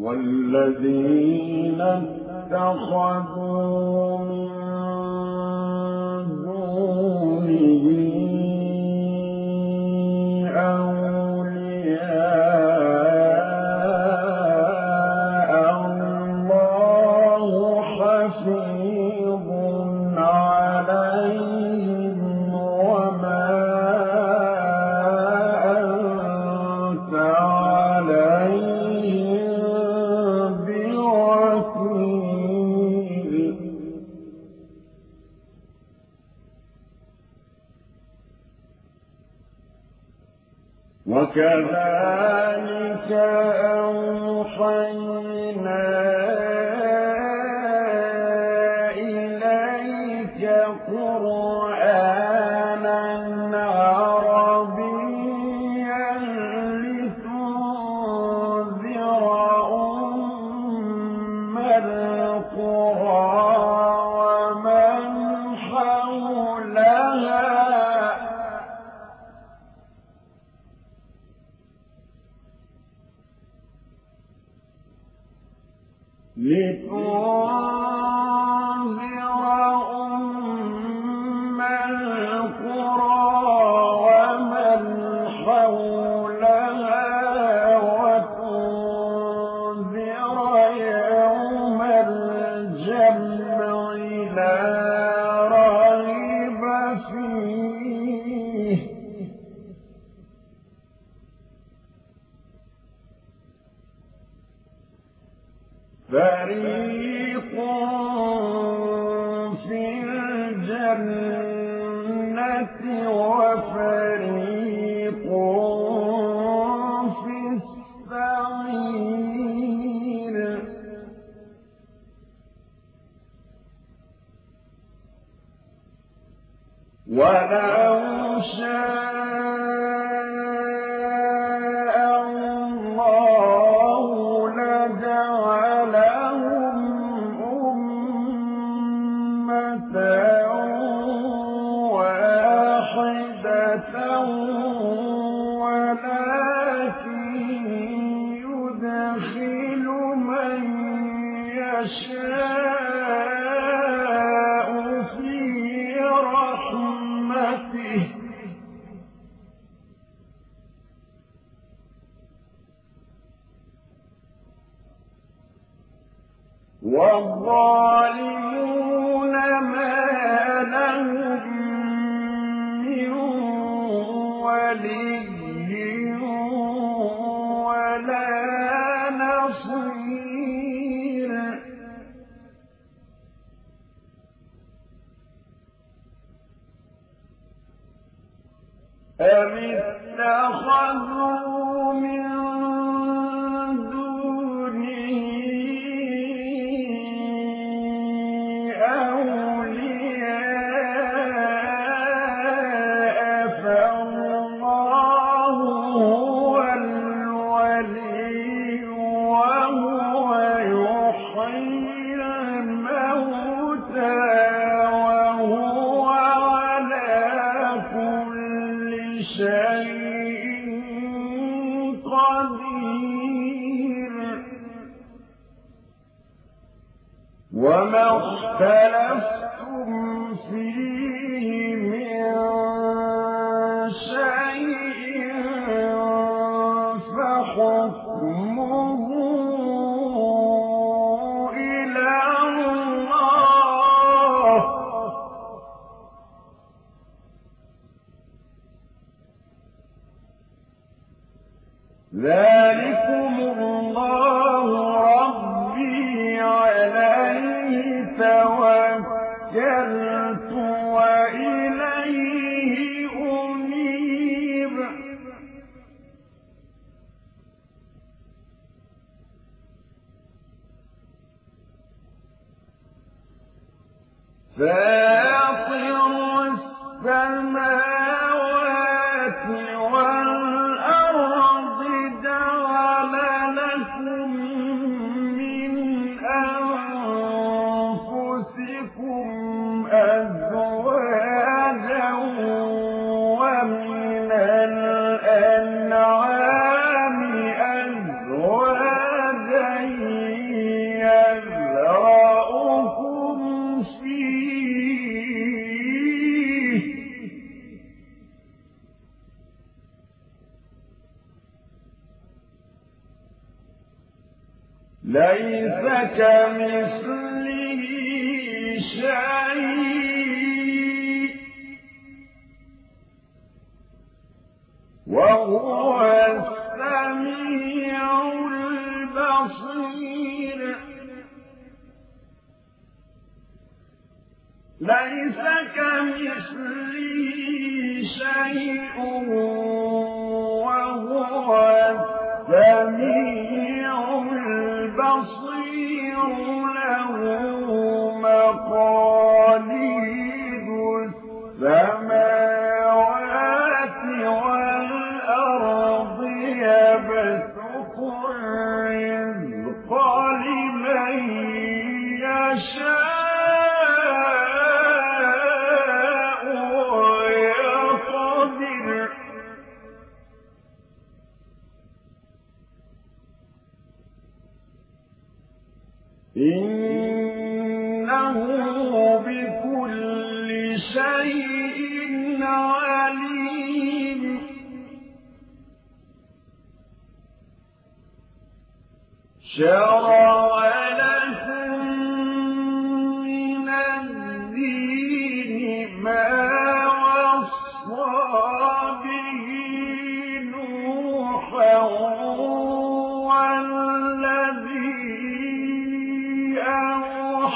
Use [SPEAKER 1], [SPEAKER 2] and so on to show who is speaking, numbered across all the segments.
[SPEAKER 1] والذين اتخذوا لتنذر والظالمين وهو السميع البصير. ليس كمثله شيء وهو السميع البصير.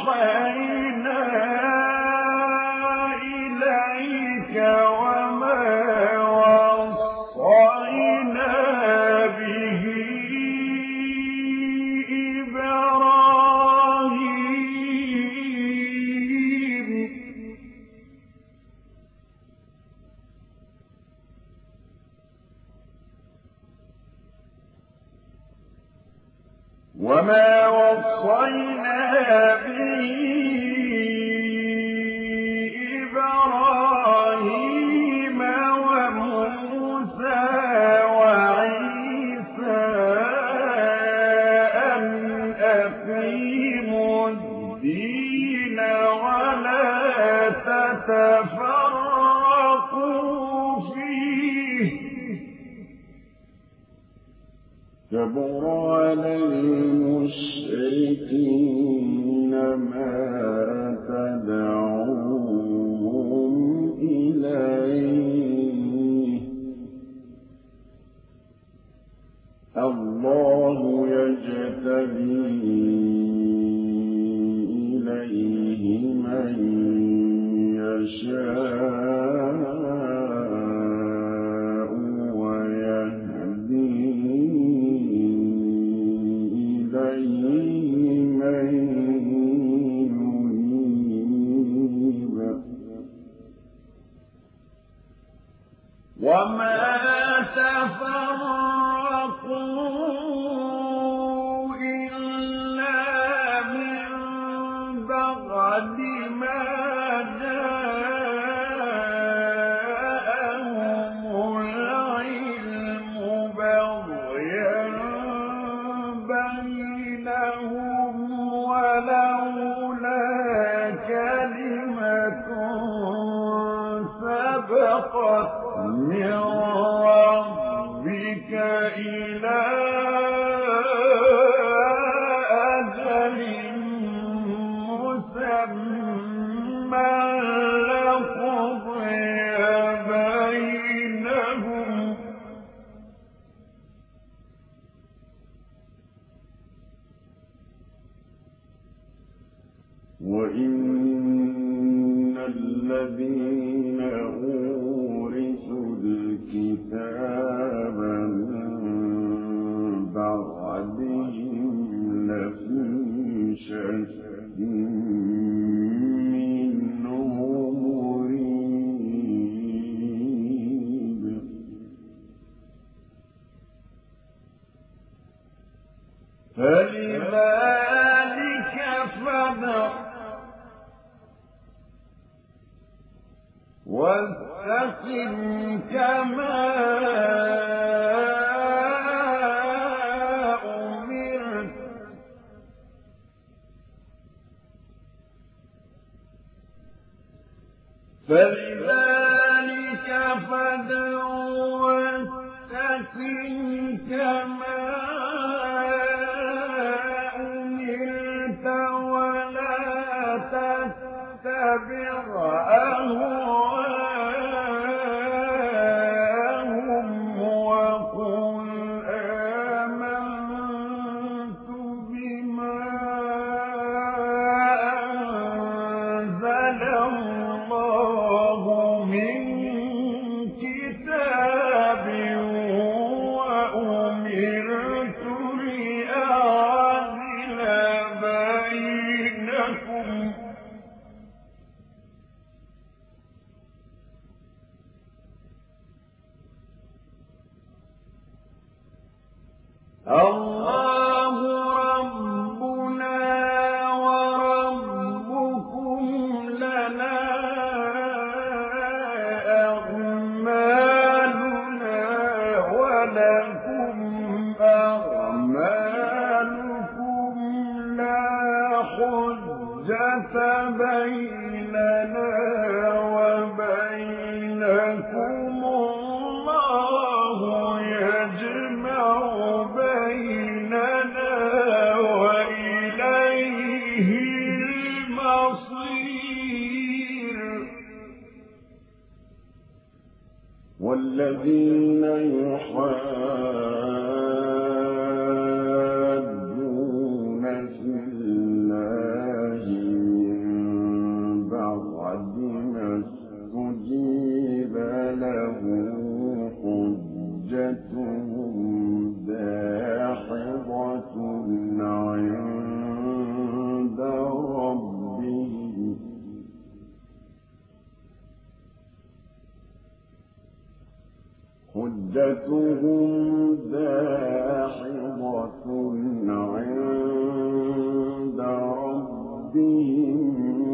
[SPEAKER 2] صحيح دين والذين ربهم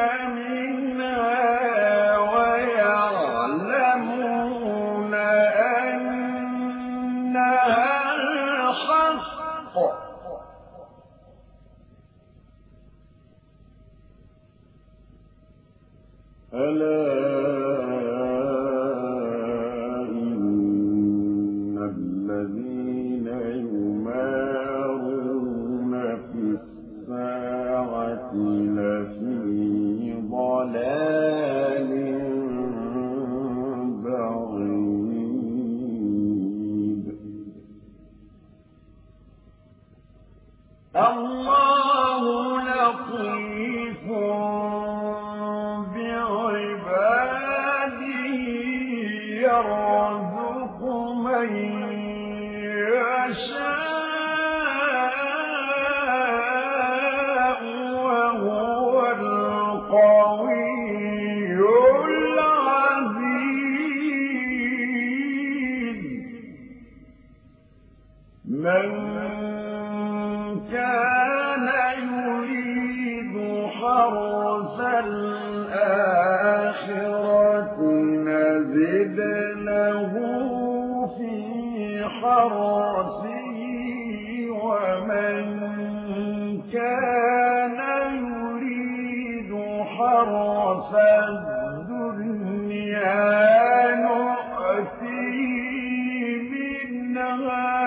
[SPEAKER 1] أم ومن كان يريد الدنيا منها.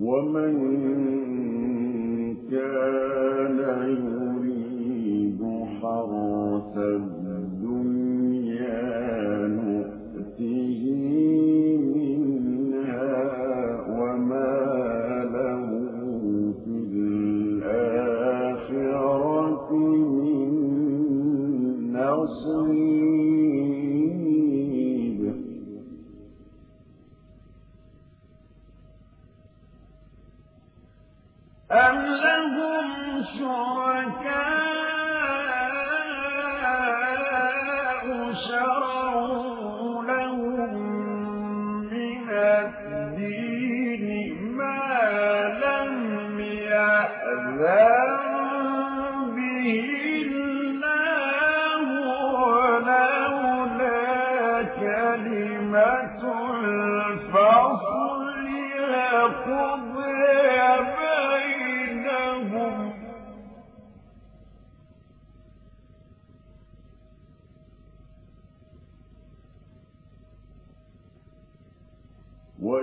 [SPEAKER 2] ومن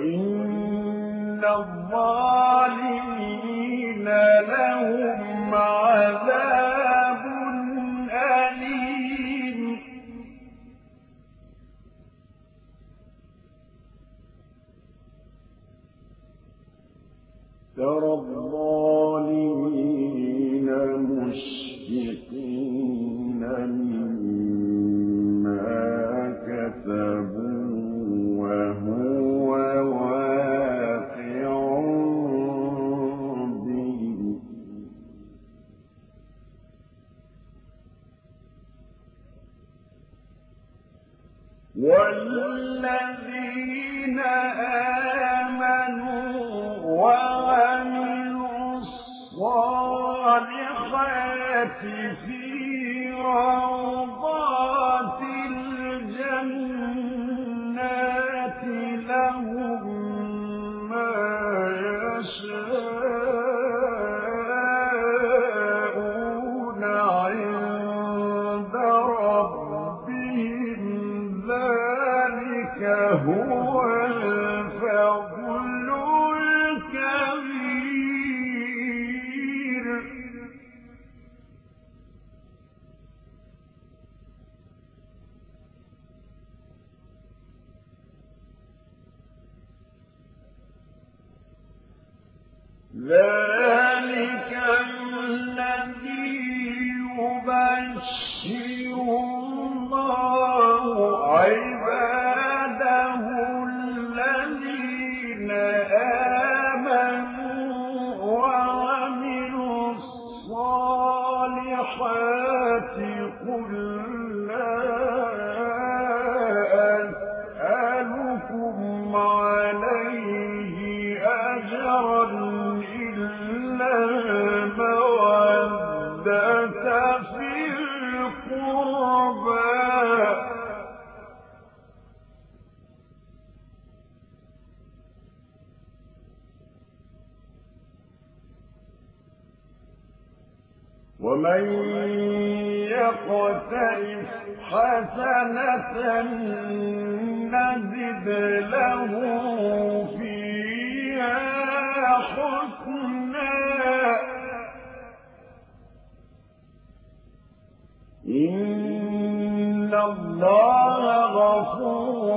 [SPEAKER 1] وإن الله هو الله غفور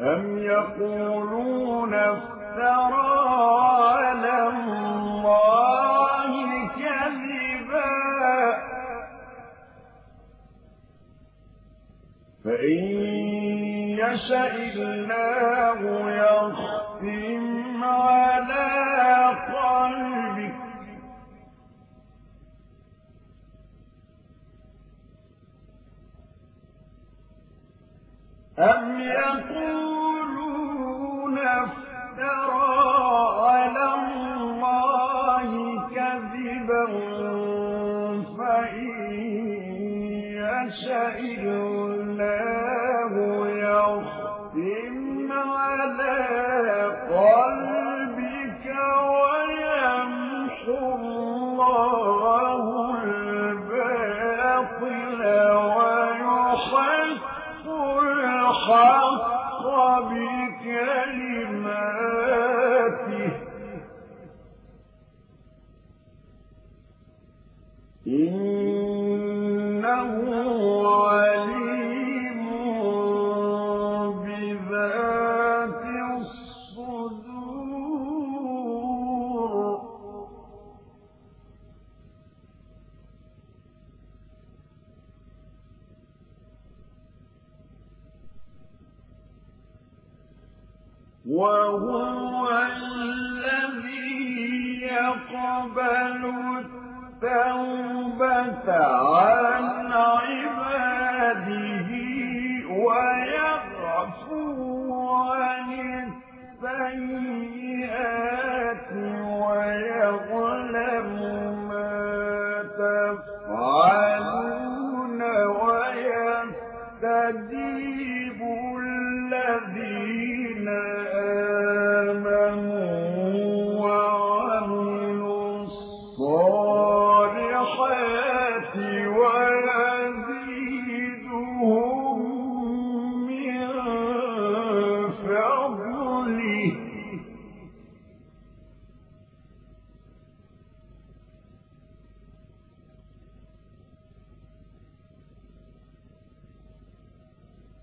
[SPEAKER 1] أم يقول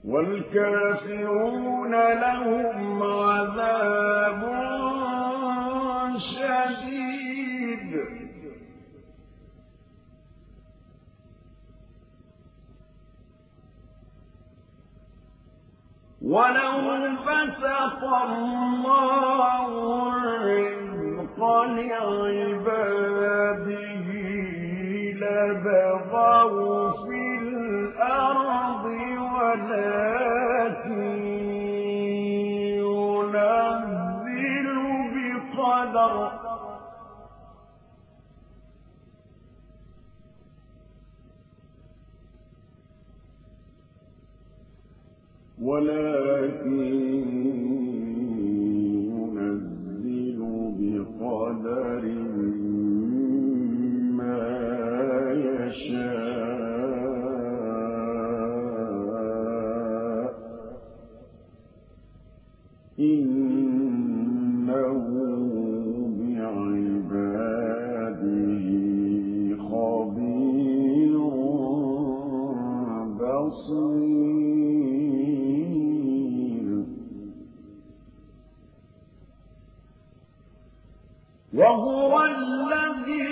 [SPEAKER 1] والكافرون لهم عذاب شديد. ولو بسط الله الرزق لعباده لبغوا ولا وهو الذي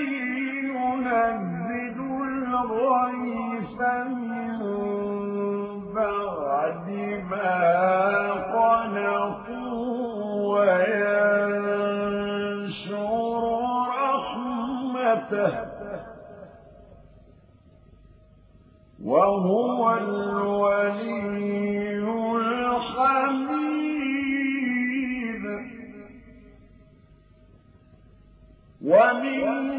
[SPEAKER 1] ينزل الغيث من بعد ما قنقوا وينشر رحمته. وهو الوحيد ومن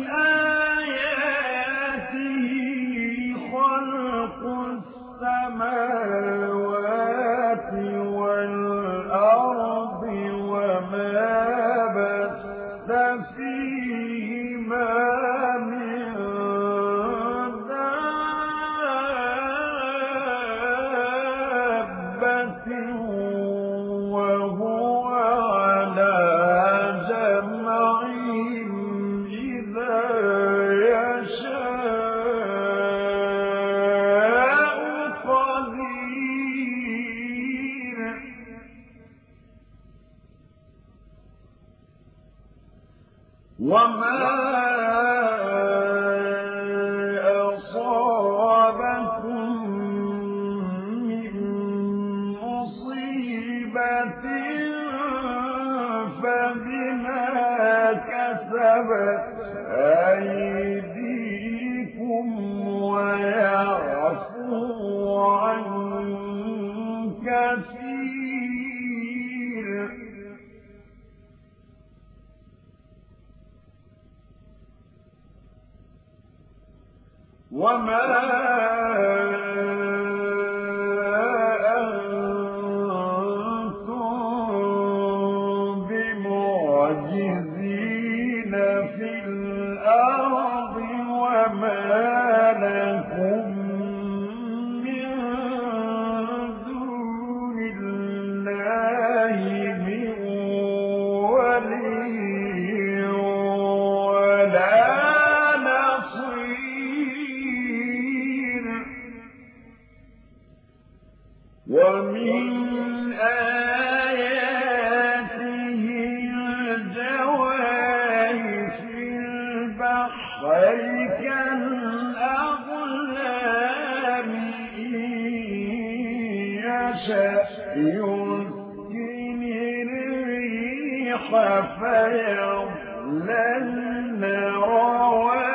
[SPEAKER 1] فيضللن رواه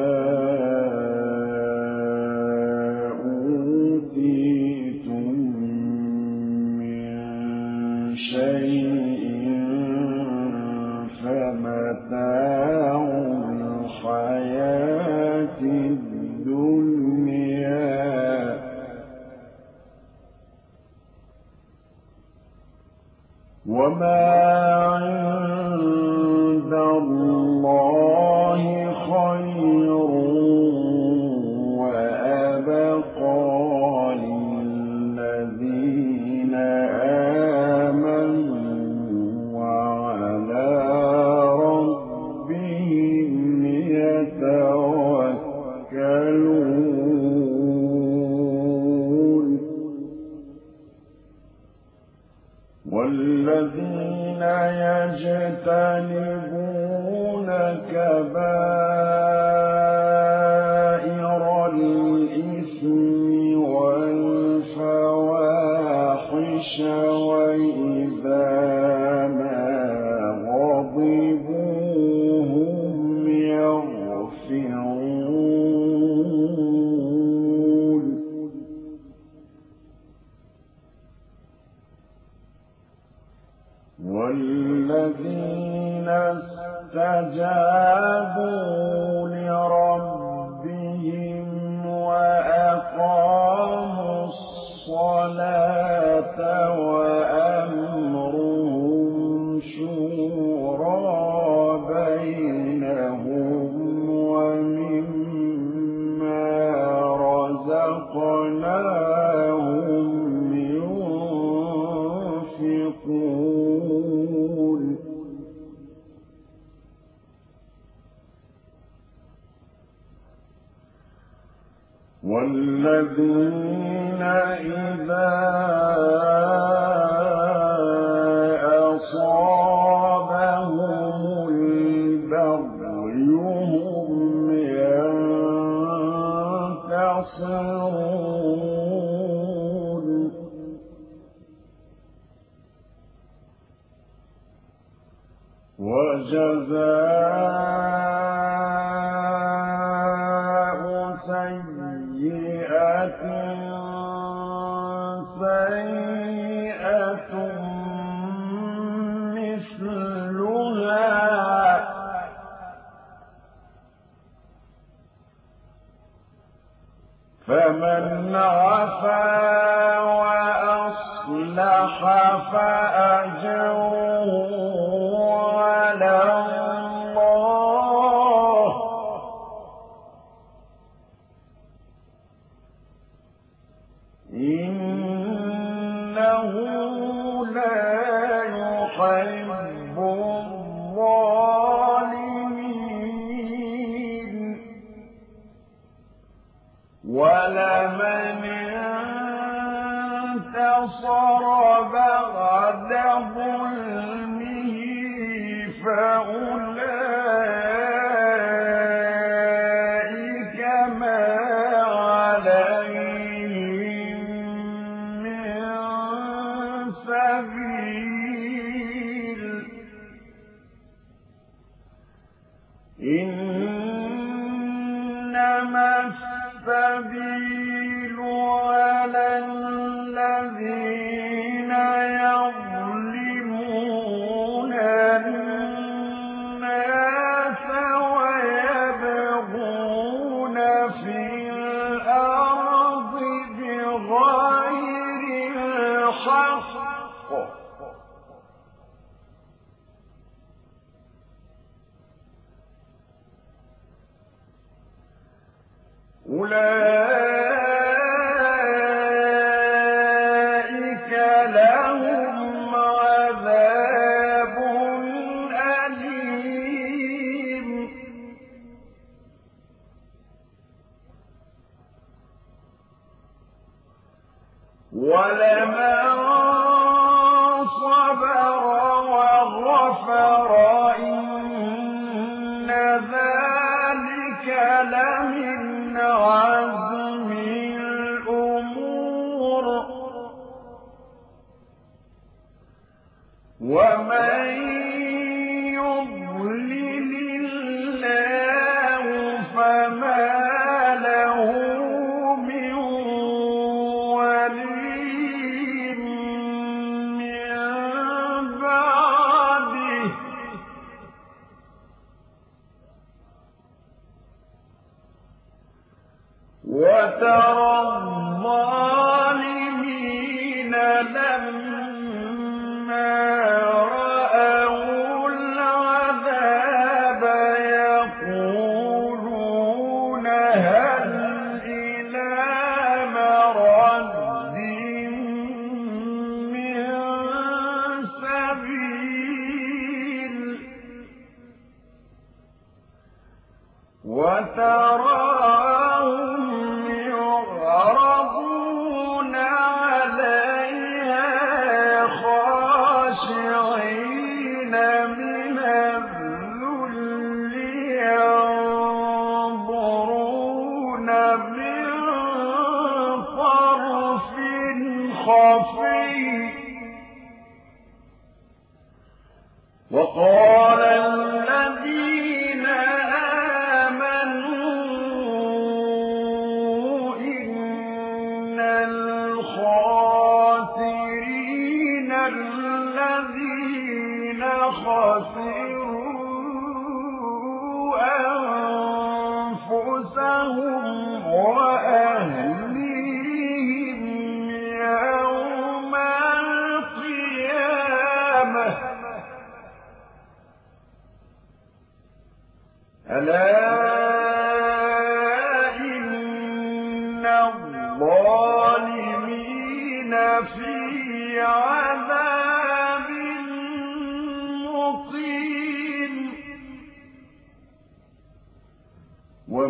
[SPEAKER 1] ما والذين استجابوا لربهم وأقاموا الصلاة الذين فمن عفا وأصلح فأجره أولئك है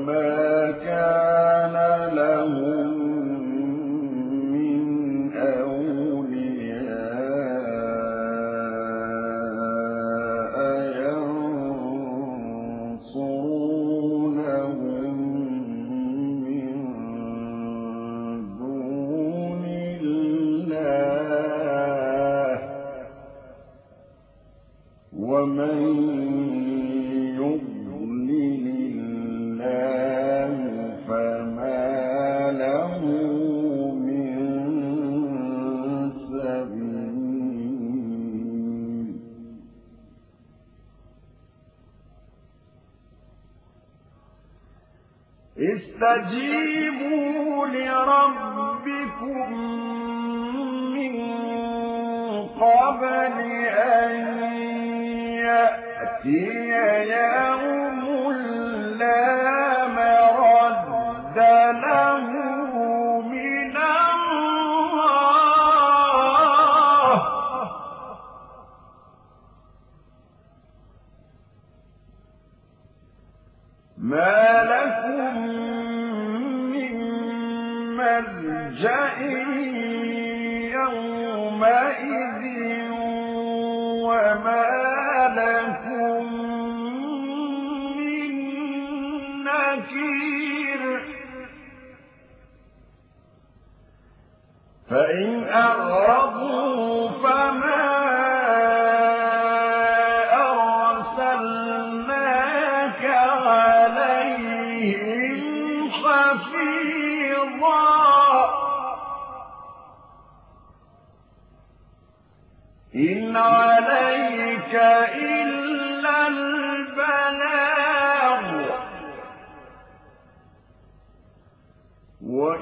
[SPEAKER 1] وما كان ملجأ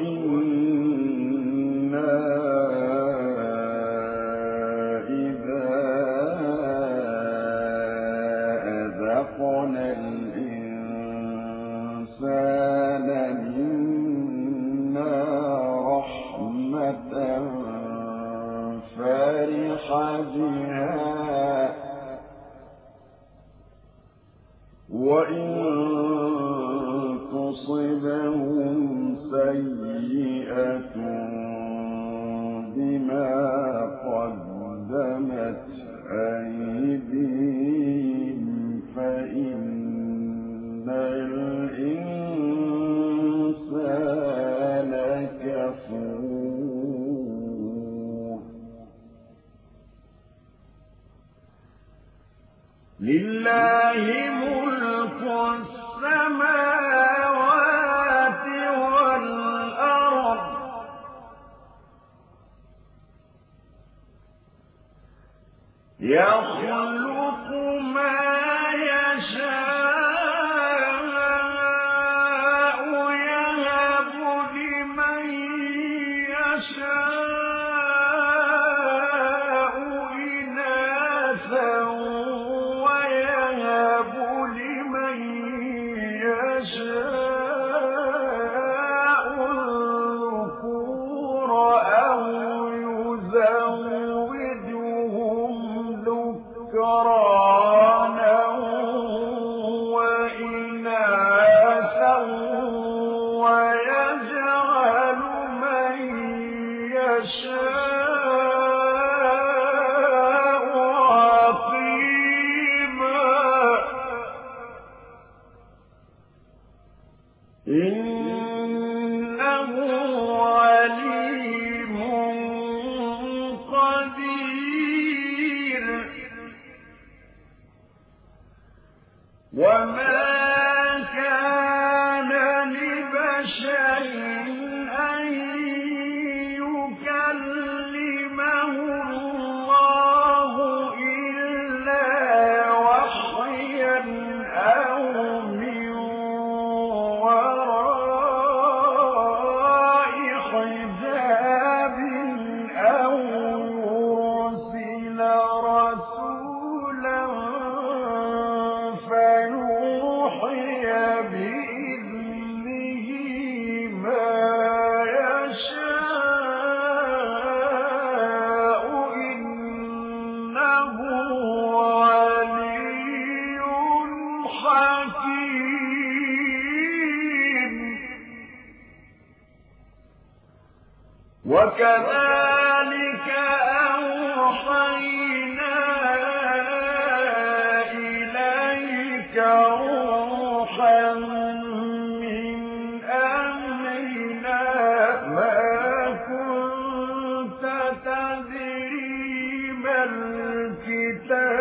[SPEAKER 1] وإنا أيديهم Yeah. الكتاب